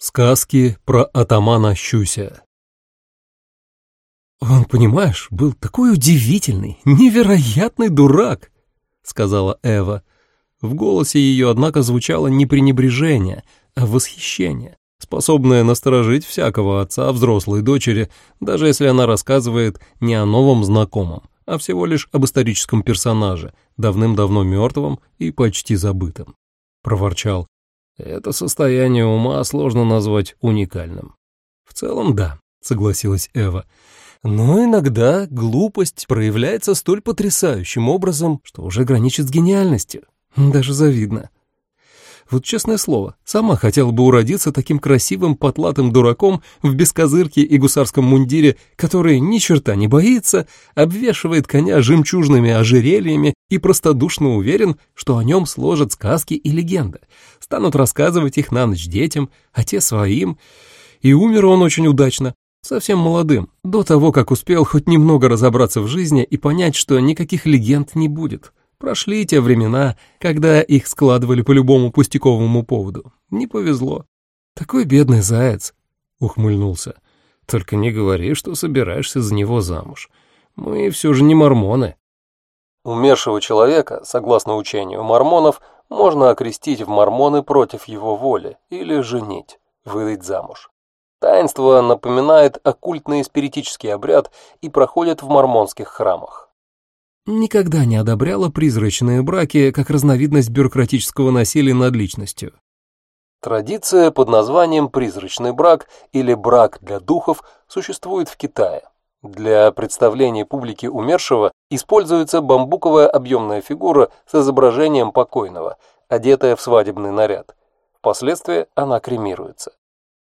Сказки про атамана Щуся «Он, понимаешь, был такой удивительный, невероятный дурак», — сказала Эва. В голосе ее, однако, звучало не пренебрежение, а восхищение, способное насторожить всякого отца взрослой дочери, даже если она рассказывает не о новом знакомом, а всего лишь об историческом персонаже, давным-давно мертвом и почти забытым. Проворчал. Это состояние ума сложно назвать уникальным. В целом, да, согласилась Эва. Но иногда глупость проявляется столь потрясающим образом, что уже граничит с гениальностью. Даже завидно. Вот честное слово, сама хотела бы уродиться таким красивым потлатым дураком в бескозырке и гусарском мундире, который ни черта не боится, обвешивает коня жемчужными ожерельями и простодушно уверен, что о нем сложат сказки и легенды, станут рассказывать их на ночь детям, а те своим. И умер он очень удачно, совсем молодым, до того, как успел хоть немного разобраться в жизни и понять, что никаких легенд не будет. Прошли те времена, когда их складывали по любому пустяковому поводу. Не повезло. Такой бедный заяц, — ухмыльнулся. Только не говори, что собираешься за него замуж. Мы все же не мормоны. Умершего человека, согласно учению мормонов, можно окрестить в мормоны против его воли или женить, выдать замуж. Таинство напоминает оккультный спиритический обряд и проходит в мормонских храмах никогда не одобряла призрачные браки как разновидность бюрократического насилия над личностью. Традиция под названием «призрачный брак» или «брак для духов» существует в Китае. Для представления публики умершего используется бамбуковая объемная фигура с изображением покойного, одетая в свадебный наряд. Впоследствии она кремируется.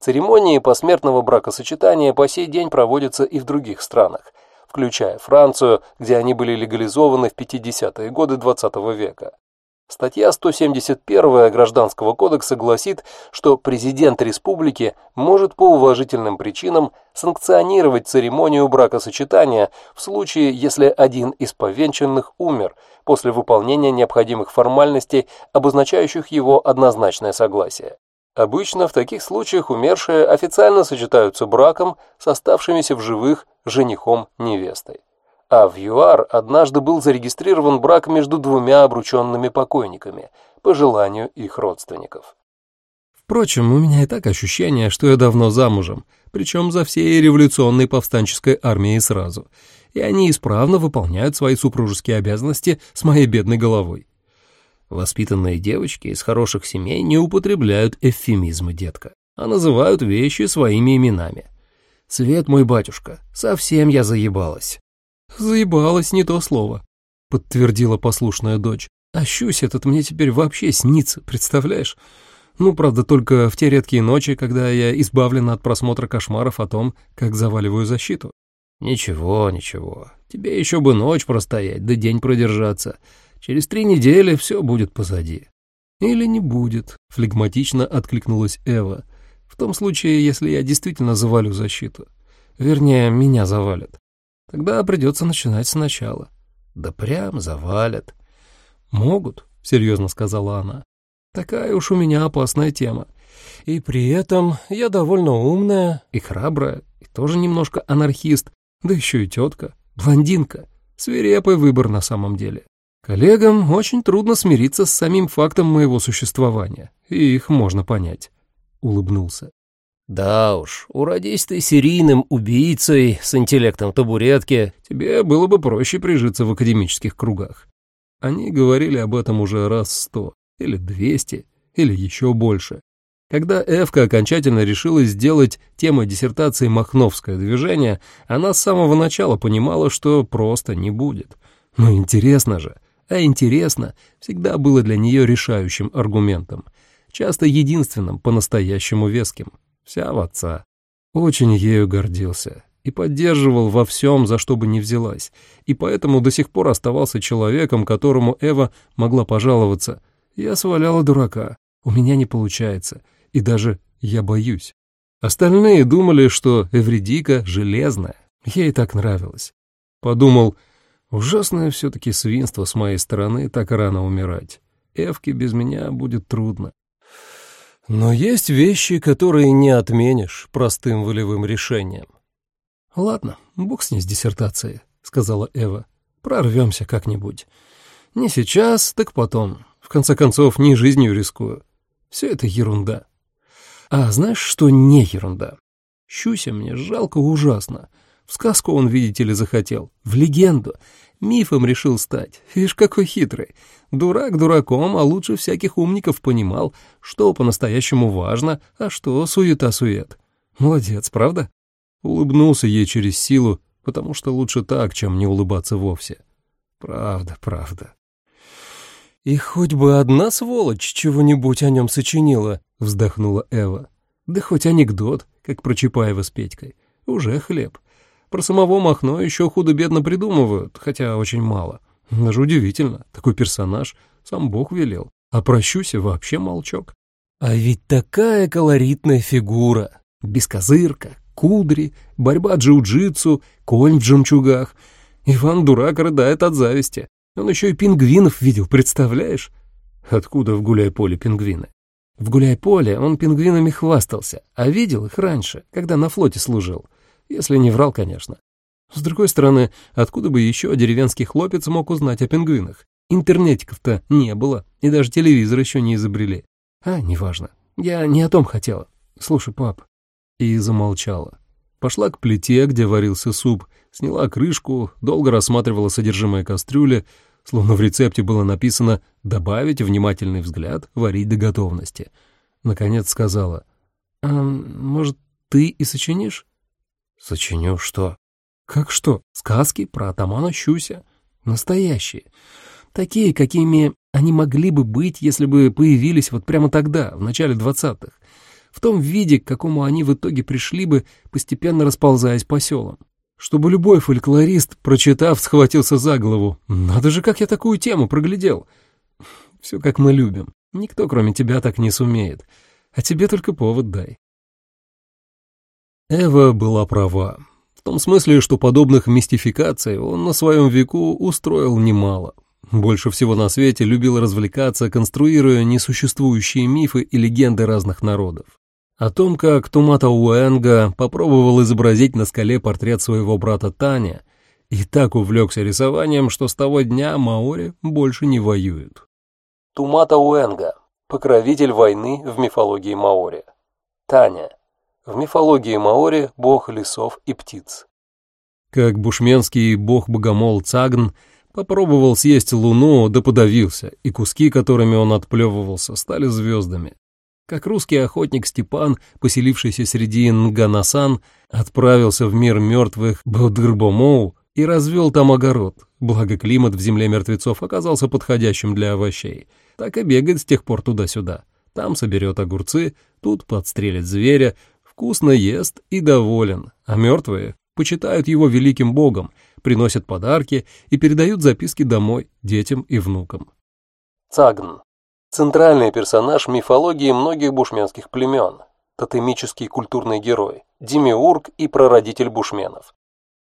Церемонии посмертного бракосочетания по сей день проводятся и в других странах – включая Францию, где они были легализованы в 50-е годы XX -го века. Статья 171 Гражданского кодекса гласит, что президент республики может по уважительным причинам санкционировать церемонию бракосочетания в случае, если один из повенчанных умер после выполнения необходимых формальностей, обозначающих его однозначное согласие. Обычно в таких случаях умершие официально сочетаются браком с оставшимися в живых женихом-невестой. А в ЮАР однажды был зарегистрирован брак между двумя обрученными покойниками по желанию их родственников. Впрочем, у меня и так ощущение, что я давно замужем, причем за всей революционной повстанческой армией сразу, и они исправно выполняют свои супружеские обязанности с моей бедной головой. Воспитанные девочки из хороших семей не употребляют эвфемизмы, детка, а называют вещи своими именами. «Свет мой батюшка, совсем я заебалась». «Заебалась не то слово», — подтвердила послушная дочь. «А щусь этот мне теперь вообще снится, представляешь? Ну, правда, только в те редкие ночи, когда я избавлена от просмотра кошмаров о том, как заваливаю защиту». «Ничего, ничего. Тебе еще бы ночь простоять, да день продержаться. Через три недели все будет позади». «Или не будет», — флегматично откликнулась Эва. «В том случае, если я действительно завалю защиту. Вернее, меня завалят. Тогда придется начинать сначала». «Да прям завалят». «Могут», — серьезно сказала она. «Такая уж у меня опасная тема. И при этом я довольно умная и храбрая, и тоже немножко анархист, да еще и тетка, блондинка. Свирепый выбор на самом деле. Коллегам очень трудно смириться с самим фактом моего существования, и их можно понять. Улыбнулся. Да уж, уродись ты серийным убийцей с интеллектом табуретки, тебе было бы проще прижиться в академических кругах. Они говорили об этом уже раз сто, или двести, или еще больше. Когда Эвка окончательно решила сделать темой диссертации «Махновское движение», она с самого начала понимала, что просто не будет. Но интересно же а интересно всегда было для нее решающим аргументом, часто единственным по-настоящему веским. Вся в отца. Очень ею гордился и поддерживал во всем, за что бы ни взялась, и поэтому до сих пор оставался человеком, которому Эва могла пожаловаться. «Я сваляла дурака, у меня не получается, и даже я боюсь». Остальные думали, что Эвредика железная, ей так нравилось. Подумал, Ужасное все-таки свинство с моей стороны так рано умирать. Эвке без меня будет трудно. Но есть вещи, которые не отменишь простым волевым решением. «Ладно, бог с ней с диссертацией», — сказала Эва. «Прорвемся как-нибудь. Не сейчас, так потом. В конце концов, не жизнью рискую. Все это ерунда». «А знаешь, что не ерунда? Щуся мне жалко ужасно. В сказку он, видите ли, захотел. В легенду. Мифом решил стать. Вишь, какой хитрый. Дурак дураком, а лучше всяких умников понимал, что по-настоящему важно, а что суета-сует. Молодец, правда? Улыбнулся ей через силу, потому что лучше так, чем не улыбаться вовсе. Правда, правда. «И хоть бы одна сволочь чего-нибудь о нем сочинила», — вздохнула Эва. «Да хоть анекдот, как про Чапаева с Петькой. Уже хлеб. Про самого Махно еще худо-бедно придумывают, хотя очень мало. Даже удивительно, такой персонаж, сам Бог велел. А прощуся вообще молчок. А ведь такая колоритная фигура. Бескозырка, кудри, борьба джиу-джитсу, конь в жемчугах. Иван-дурак рыдает от зависти. Он еще и пингвинов видел, представляешь? Откуда в гуляй-поле пингвины? В гуляй-поле он пингвинами хвастался, а видел их раньше, когда на флоте служил если не врал, конечно. С другой стороны, откуда бы еще деревенский хлопец мог узнать о пингвинах? Интернетиков-то не было, и даже телевизор еще не изобрели. А, неважно. Я не о том хотела. Слушай, пап. И замолчала. Пошла к плите, где варился суп, сняла крышку, долго рассматривала содержимое кастрюли, словно в рецепте было написано «добавить внимательный взгляд, варить до готовности». Наконец сказала, «А, может, ты и сочинишь?» Сочиню что? Как что? Сказки про атамана Щуся? Настоящие. Такие, какими они могли бы быть, если бы появились вот прямо тогда, в начале двадцатых. В том виде, к какому они в итоге пришли бы, постепенно расползаясь по селам. Чтобы любой фольклорист, прочитав, схватился за голову. Надо же, как я такую тему проглядел. Все как мы любим. Никто, кроме тебя, так не сумеет. А тебе только повод дай. Эва была права. В том смысле, что подобных мистификаций он на своем веку устроил немало. Больше всего на свете любил развлекаться, конструируя несуществующие мифы и легенды разных народов. О том, как Тумата Уэнга попробовал изобразить на скале портрет своего брата Таня, и так увлекся рисованием, что с того дня маори больше не воюют. Тумата Уэнга – покровитель войны в мифологии маори. Таня – в мифологии маори – бог лесов и птиц. Как бушменский бог-богомол Цагн попробовал съесть луну, да подавился, и куски, которыми он отплевывался, стали звездами. Как русский охотник Степан, поселившийся среди Нганасан, отправился в мир мертвых Бодгрбомоу и развел там огород, благо климат в земле мертвецов оказался подходящим для овощей, так и бегает с тех пор туда-сюда. Там соберет огурцы, тут подстрелит зверя, вкусно ест и доволен, а мертвые почитают его великим богом, приносят подарки и передают записки домой, детям и внукам. Цагн. Центральный персонаж мифологии многих бушменских племен, тотемический культурный герой, демиург и прародитель бушменов.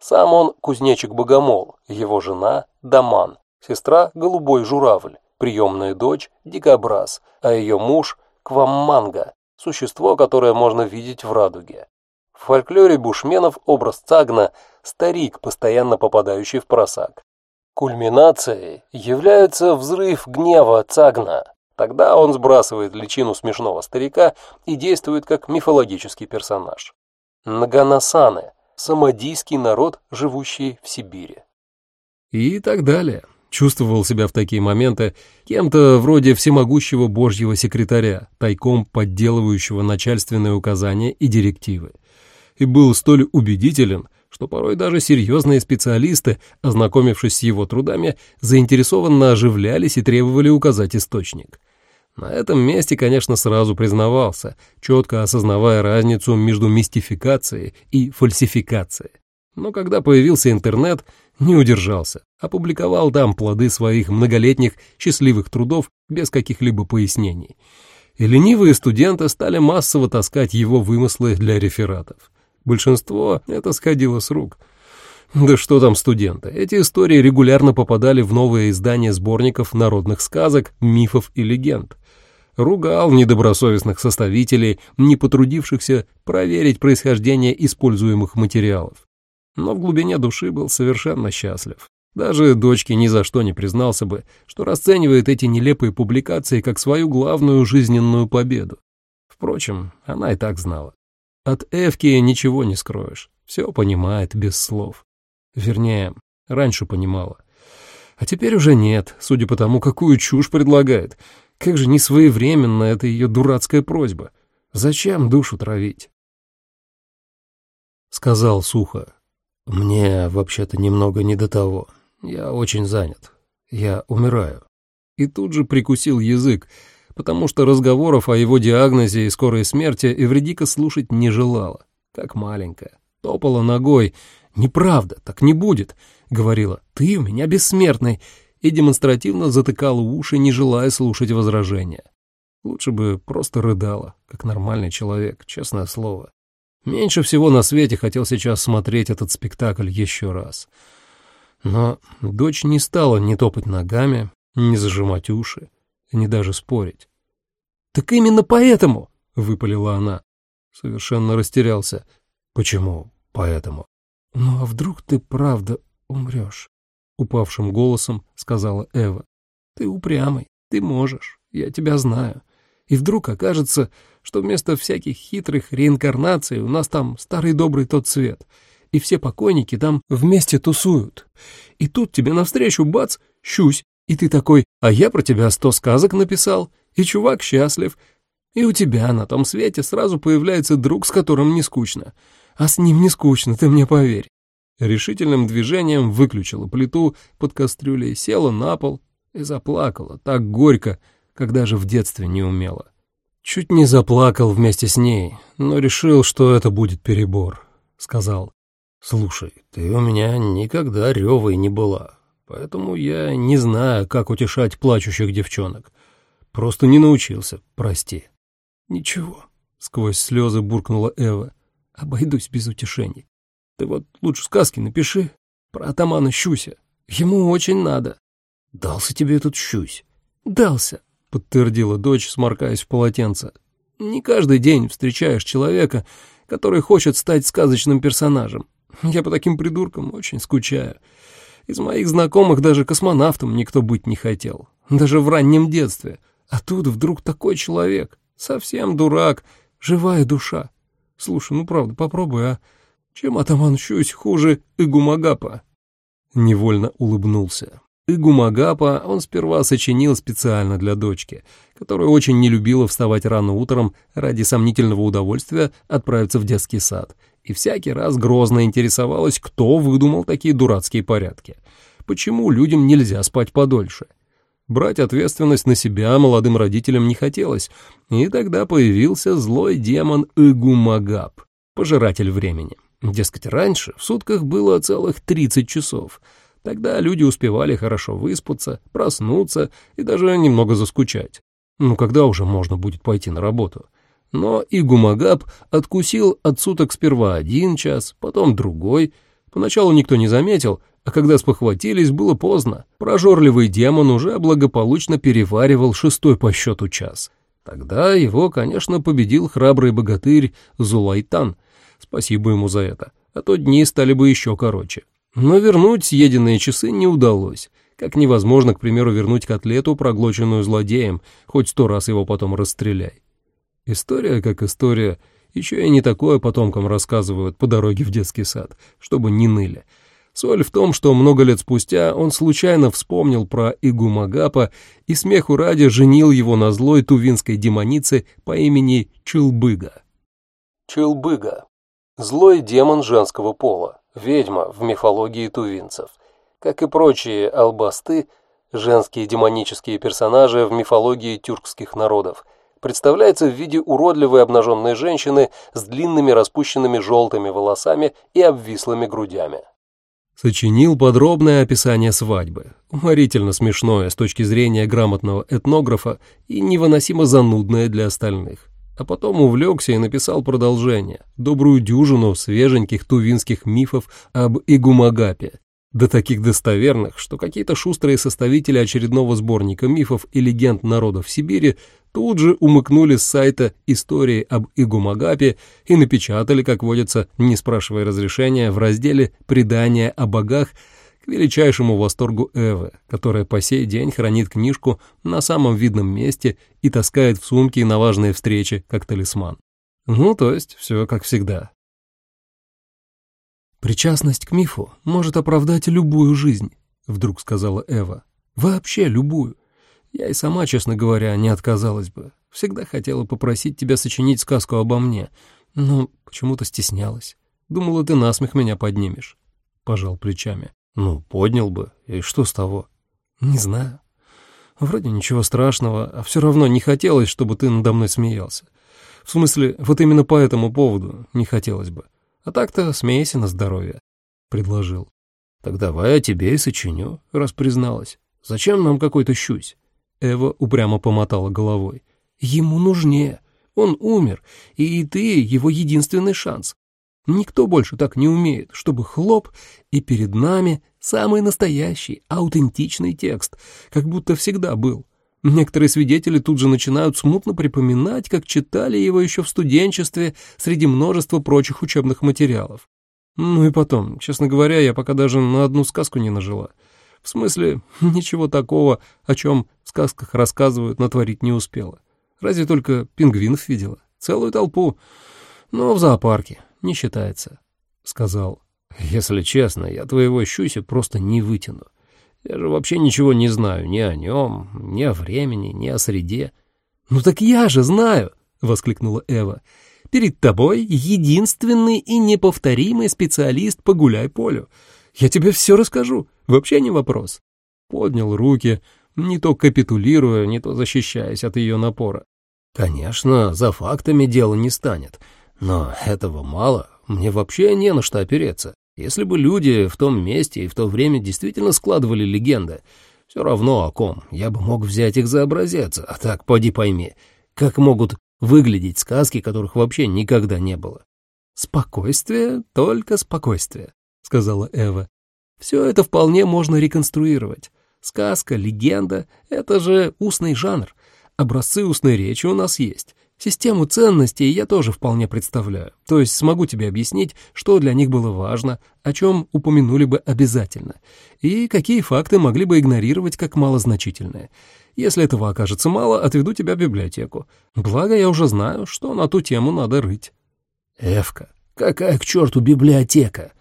Сам он кузнечик-богомол, его жена – Даман, сестра – голубой журавль, приемная дочь – дикобраз, а ее муж – Квамманга, существо, которое можно видеть в радуге. В фольклоре бушменов образ цагна – старик, постоянно попадающий в просак. Кульминацией является взрыв гнева цагна. Тогда он сбрасывает личину смешного старика и действует как мифологический персонаж. Наганасаны – самодийский народ, живущий в Сибири. И так далее. Чувствовал себя в такие моменты кем-то вроде всемогущего божьего секретаря, тайком подделывающего начальственные указания и директивы. И был столь убедителен, что порой даже серьезные специалисты, ознакомившись с его трудами, заинтересованно оживлялись и требовали указать источник. На этом месте, конечно, сразу признавался, четко осознавая разницу между мистификацией и фальсификацией. Но когда появился интернет, не удержался, опубликовал там плоды своих многолетних счастливых трудов без каких-либо пояснений. И ленивые студенты стали массово таскать его вымыслы для рефератов. Большинство это сходило с рук. Да что там студенты, эти истории регулярно попадали в новые издания сборников народных сказок, мифов и легенд. Ругал недобросовестных составителей, не потрудившихся проверить происхождение используемых материалов но в глубине души был совершенно счастлив. Даже дочке ни за что не признался бы, что расценивает эти нелепые публикации как свою главную жизненную победу. Впрочем, она и так знала. От Эвки ничего не скроешь, все понимает без слов. Вернее, раньше понимала. А теперь уже нет, судя по тому, какую чушь предлагает. Как же несвоевременно эта ее дурацкая просьба. Зачем душу травить? Сказал сухо. «Мне вообще-то немного не до того. Я очень занят. Я умираю». И тут же прикусил язык, потому что разговоров о его диагнозе и скорой смерти Эвредика слушать не желала, как маленькая. Топала ногой. «Неправда, так не будет», — говорила. «Ты у меня бессмертный», и демонстративно затыкала уши, не желая слушать возражения. Лучше бы просто рыдала, как нормальный человек, честное слово. Меньше всего на свете хотел сейчас смотреть этот спектакль еще раз. Но дочь не стала ни топать ногами, ни зажимать уши, ни даже спорить. «Так именно поэтому!» — выпалила она. Совершенно растерялся. «Почему поэтому?» «Ну а вдруг ты правда умрешь?» — упавшим голосом сказала Эва. «Ты упрямый, ты можешь, я тебя знаю и вдруг окажется, что вместо всяких хитрых реинкарнаций у нас там старый добрый тот свет, и все покойники там вместе тусуют. И тут тебе навстречу бац, щусь, и ты такой, а я про тебя сто сказок написал, и чувак счастлив, и у тебя на том свете сразу появляется друг, с которым не скучно. А с ним не скучно, ты мне поверь. Решительным движением выключила плиту под кастрюлей, села на пол и заплакала так горько, когда же в детстве не умела. Чуть не заплакал вместе с ней, но решил, что это будет перебор. Сказал, «Слушай, ты у меня никогда ревой не была, поэтому я не знаю, как утешать плачущих девчонок. Просто не научился, прости». «Ничего», — сквозь слезы буркнула Эва, — «обойдусь без утешений. Ты вот лучше сказки напиши про атамана Щуся. Ему очень надо». «Дался тебе этот Щусь?» «Дался. — подтвердила дочь, сморкаясь в полотенце. «Не каждый день встречаешь человека, который хочет стать сказочным персонажем. Я по таким придуркам очень скучаю. Из моих знакомых даже космонавтом никто быть не хотел, даже в раннем детстве. А тут вдруг такой человек, совсем дурак, живая душа. Слушай, ну правда, попробуй, а? Чем атаман Щусь хуже Игумагапа?» Невольно улыбнулся. Игумагапа он сперва сочинил специально для дочки, которая очень не любила вставать рано утром ради сомнительного удовольствия отправиться в детский сад, и всякий раз грозно интересовалась, кто выдумал такие дурацкие порядки, почему людям нельзя спать подольше. Брать ответственность на себя молодым родителям не хотелось, и тогда появился злой демон Игумагап, пожиратель времени. Дескать, раньше в сутках было целых 30 часов — Тогда люди успевали хорошо выспаться, проснуться и даже немного заскучать. Ну когда уже можно будет пойти на работу? Но и Гумагаб откусил от суток сперва один час, потом другой. Поначалу никто не заметил, а когда спохватились, было поздно. Прожорливый демон уже благополучно переваривал шестой по счету час. Тогда его, конечно, победил храбрый богатырь Зулайтан. Спасибо ему за это, а то дни стали бы еще короче. Но вернуть съеденные часы не удалось. Как невозможно, к примеру, вернуть котлету, проглоченную злодеем, хоть сто раз его потом расстреляй. История как история, еще и не такое потомкам рассказывают по дороге в детский сад, чтобы не ныли. Соль в том, что много лет спустя он случайно вспомнил про Игу Магапа и смеху ради женил его на злой тувинской демонице по имени Чилбыга. Чилбыга. Злой демон женского пола ведьма в мифологии тувинцев. Как и прочие албасты, женские демонические персонажи в мифологии тюркских народов, представляется в виде уродливой обнаженной женщины с длинными распущенными желтыми волосами и обвислыми грудями. Сочинил подробное описание свадьбы, уморительно смешное с точки зрения грамотного этнографа и невыносимо занудное для остальных а потом увлекся и написал продолжение, добрую дюжину свеженьких тувинских мифов об Игумагапе, до таких достоверных, что какие-то шустрые составители очередного сборника мифов и легенд народов Сибири тут же умыкнули с сайта истории об Игумагапе и напечатали, как водится, не спрашивая разрешения, в разделе «Предания о богах» к величайшему восторгу Эвы, которая по сей день хранит книжку на самом видном месте и таскает в сумке на важные встречи, как талисман. Ну, то есть, все как всегда. «Причастность к мифу может оправдать любую жизнь», — вдруг сказала Эва. «Вообще любую. Я и сама, честно говоря, не отказалась бы. Всегда хотела попросить тебя сочинить сказку обо мне, но почему-то стеснялась. Думала, ты насмех меня поднимешь», — пожал плечами. Ну, поднял бы, и что с того? Не знаю. Вроде ничего страшного, а все равно не хотелось, чтобы ты надо мной смеялся. В смысле, вот именно по этому поводу не хотелось бы. А так-то смейся на здоровье, — предложил. Так давай я тебе и сочиню, раз призналась. Зачем нам какой-то щусь? Эва упрямо помотала головой. Ему нужнее. Он умер, и ты его единственный шанс. Никто больше так не умеет, чтобы хлоп, и перед нами самый настоящий, аутентичный текст, как будто всегда был. Некоторые свидетели тут же начинают смутно припоминать, как читали его еще в студенчестве среди множества прочих учебных материалов. Ну и потом, честно говоря, я пока даже на одну сказку не нажила. В смысле, ничего такого, о чем в сказках рассказывают, натворить не успела. Разве только пингвинов видела. Целую толпу. Но в зоопарке не считается», — сказал. «Если честно, я твоего щуся просто не вытяну. Я же вообще ничего не знаю ни о нем, ни о времени, ни о среде». «Ну так я же знаю!» — воскликнула Эва. «Перед тобой единственный и неповторимый специалист по гуляй-полю. Я тебе все расскажу, вообще не вопрос». Поднял руки, не то капитулируя, не то защищаясь от ее напора. «Конечно, за фактами дело не станет. Но этого мало, мне вообще не на что опереться. Если бы люди в том месте и в то время действительно складывали легенды, все равно о ком, я бы мог взять их за образец, а так, поди пойми, как могут выглядеть сказки, которых вообще никогда не было. «Спокойствие, только спокойствие», — сказала Эва. «Все это вполне можно реконструировать. Сказка, легенда — это же устный жанр. Образцы устной речи у нас есть, Систему ценностей я тоже вполне представляю, то есть смогу тебе объяснить, что для них было важно, о чем упомянули бы обязательно, и какие факты могли бы игнорировать как малозначительные. Если этого окажется мало, отведу тебя в библиотеку. Благо, я уже знаю, что на ту тему надо рыть. Эвка, какая к черту библиотека?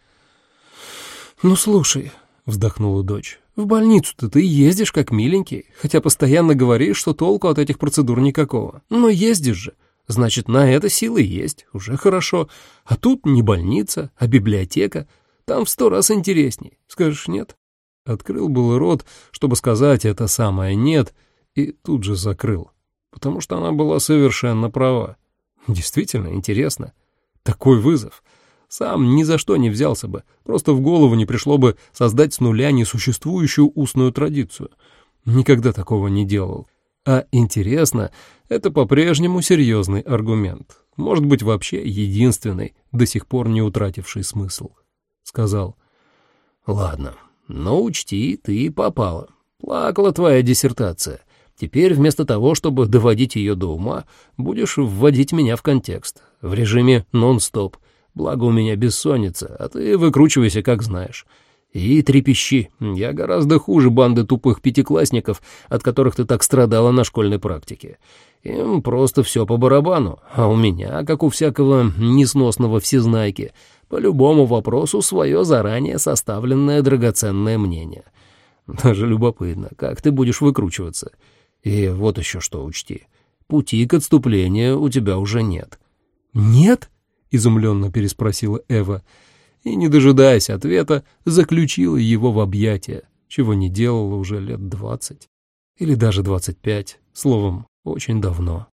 Ну, слушай, — вздохнула дочь. «В больницу-то ты ездишь как миленький, хотя постоянно говоришь, что толку от этих процедур никакого. Но ездишь же. Значит, на это силы есть, уже хорошо. А тут не больница, а библиотека. Там в сто раз интересней. Скажешь нет?» Открыл был рот, чтобы сказать это самое «нет», и тут же закрыл, потому что она была совершенно права. Действительно интересно. Такой вызов — сам ни за что не взялся бы, просто в голову не пришло бы создать с нуля несуществующую устную традицию. Никогда такого не делал. А интересно, это по-прежнему серьезный аргумент. Может быть, вообще единственный, до сих пор не утративший смысл. Сказал, «Ладно, но учти, ты попала. Плакала твоя диссертация. Теперь вместо того, чтобы доводить ее до ума, будешь вводить меня в контекст, в режиме нон-стоп, Благо у меня бессонница, а ты выкручивайся, как знаешь. И трепещи. Я гораздо хуже банды тупых пятиклассников, от которых ты так страдала на школьной практике. Им просто все по барабану, а у меня, как у всякого несносного всезнайки, по любому вопросу свое заранее составленное драгоценное мнение. Даже любопытно, как ты будешь выкручиваться. И вот еще что учти. Пути к отступлению у тебя уже нет. «Нет?» изумленно переспросила Эва, и, не дожидаясь ответа, заключила его в объятия, чего не делала уже лет двадцать или даже двадцать пять, словом, очень давно.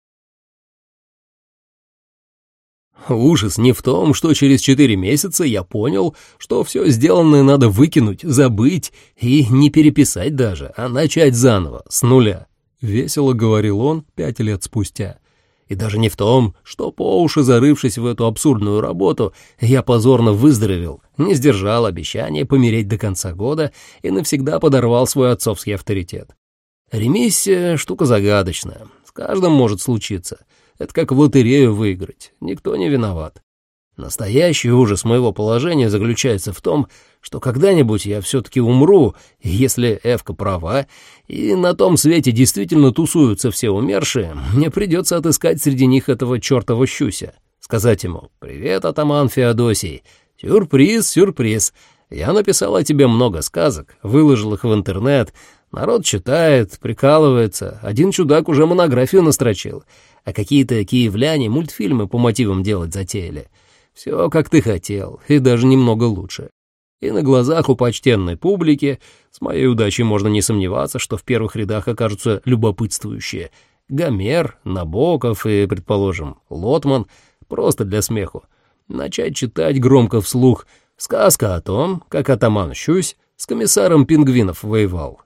Ужас не в том, что через четыре месяца я понял, что все сделанное надо выкинуть, забыть и не переписать даже, а начать заново, с нуля. Весело говорил он пять лет спустя. И даже не в том, что по уши зарывшись в эту абсурдную работу, я позорно выздоровел, не сдержал обещания помереть до конца года и навсегда подорвал свой отцовский авторитет. Ремиссия — штука загадочная, с каждым может случиться. Это как в лотерею выиграть, никто не виноват. Настоящий ужас моего положения заключается в том, что когда-нибудь я все-таки умру, если Эвка права, и на том свете действительно тусуются все умершие, мне придется отыскать среди них этого чертова щуся, сказать ему «Привет, атаман Феодосий! Сюрприз, сюрприз! Я написал о тебе много сказок, выложил их в интернет, народ читает, прикалывается, один чудак уже монографию настрочил, а какие-то киевляне мультфильмы по мотивам делать затеяли». Все, как ты хотел, и даже немного лучше. И на глазах у почтенной публики, с моей удачей можно не сомневаться, что в первых рядах окажутся любопытствующие. Гомер, Набоков и, предположим, Лотман, просто для смеху. Начать читать громко вслух сказка о том, как атаман Щусь с комиссаром пингвинов воевал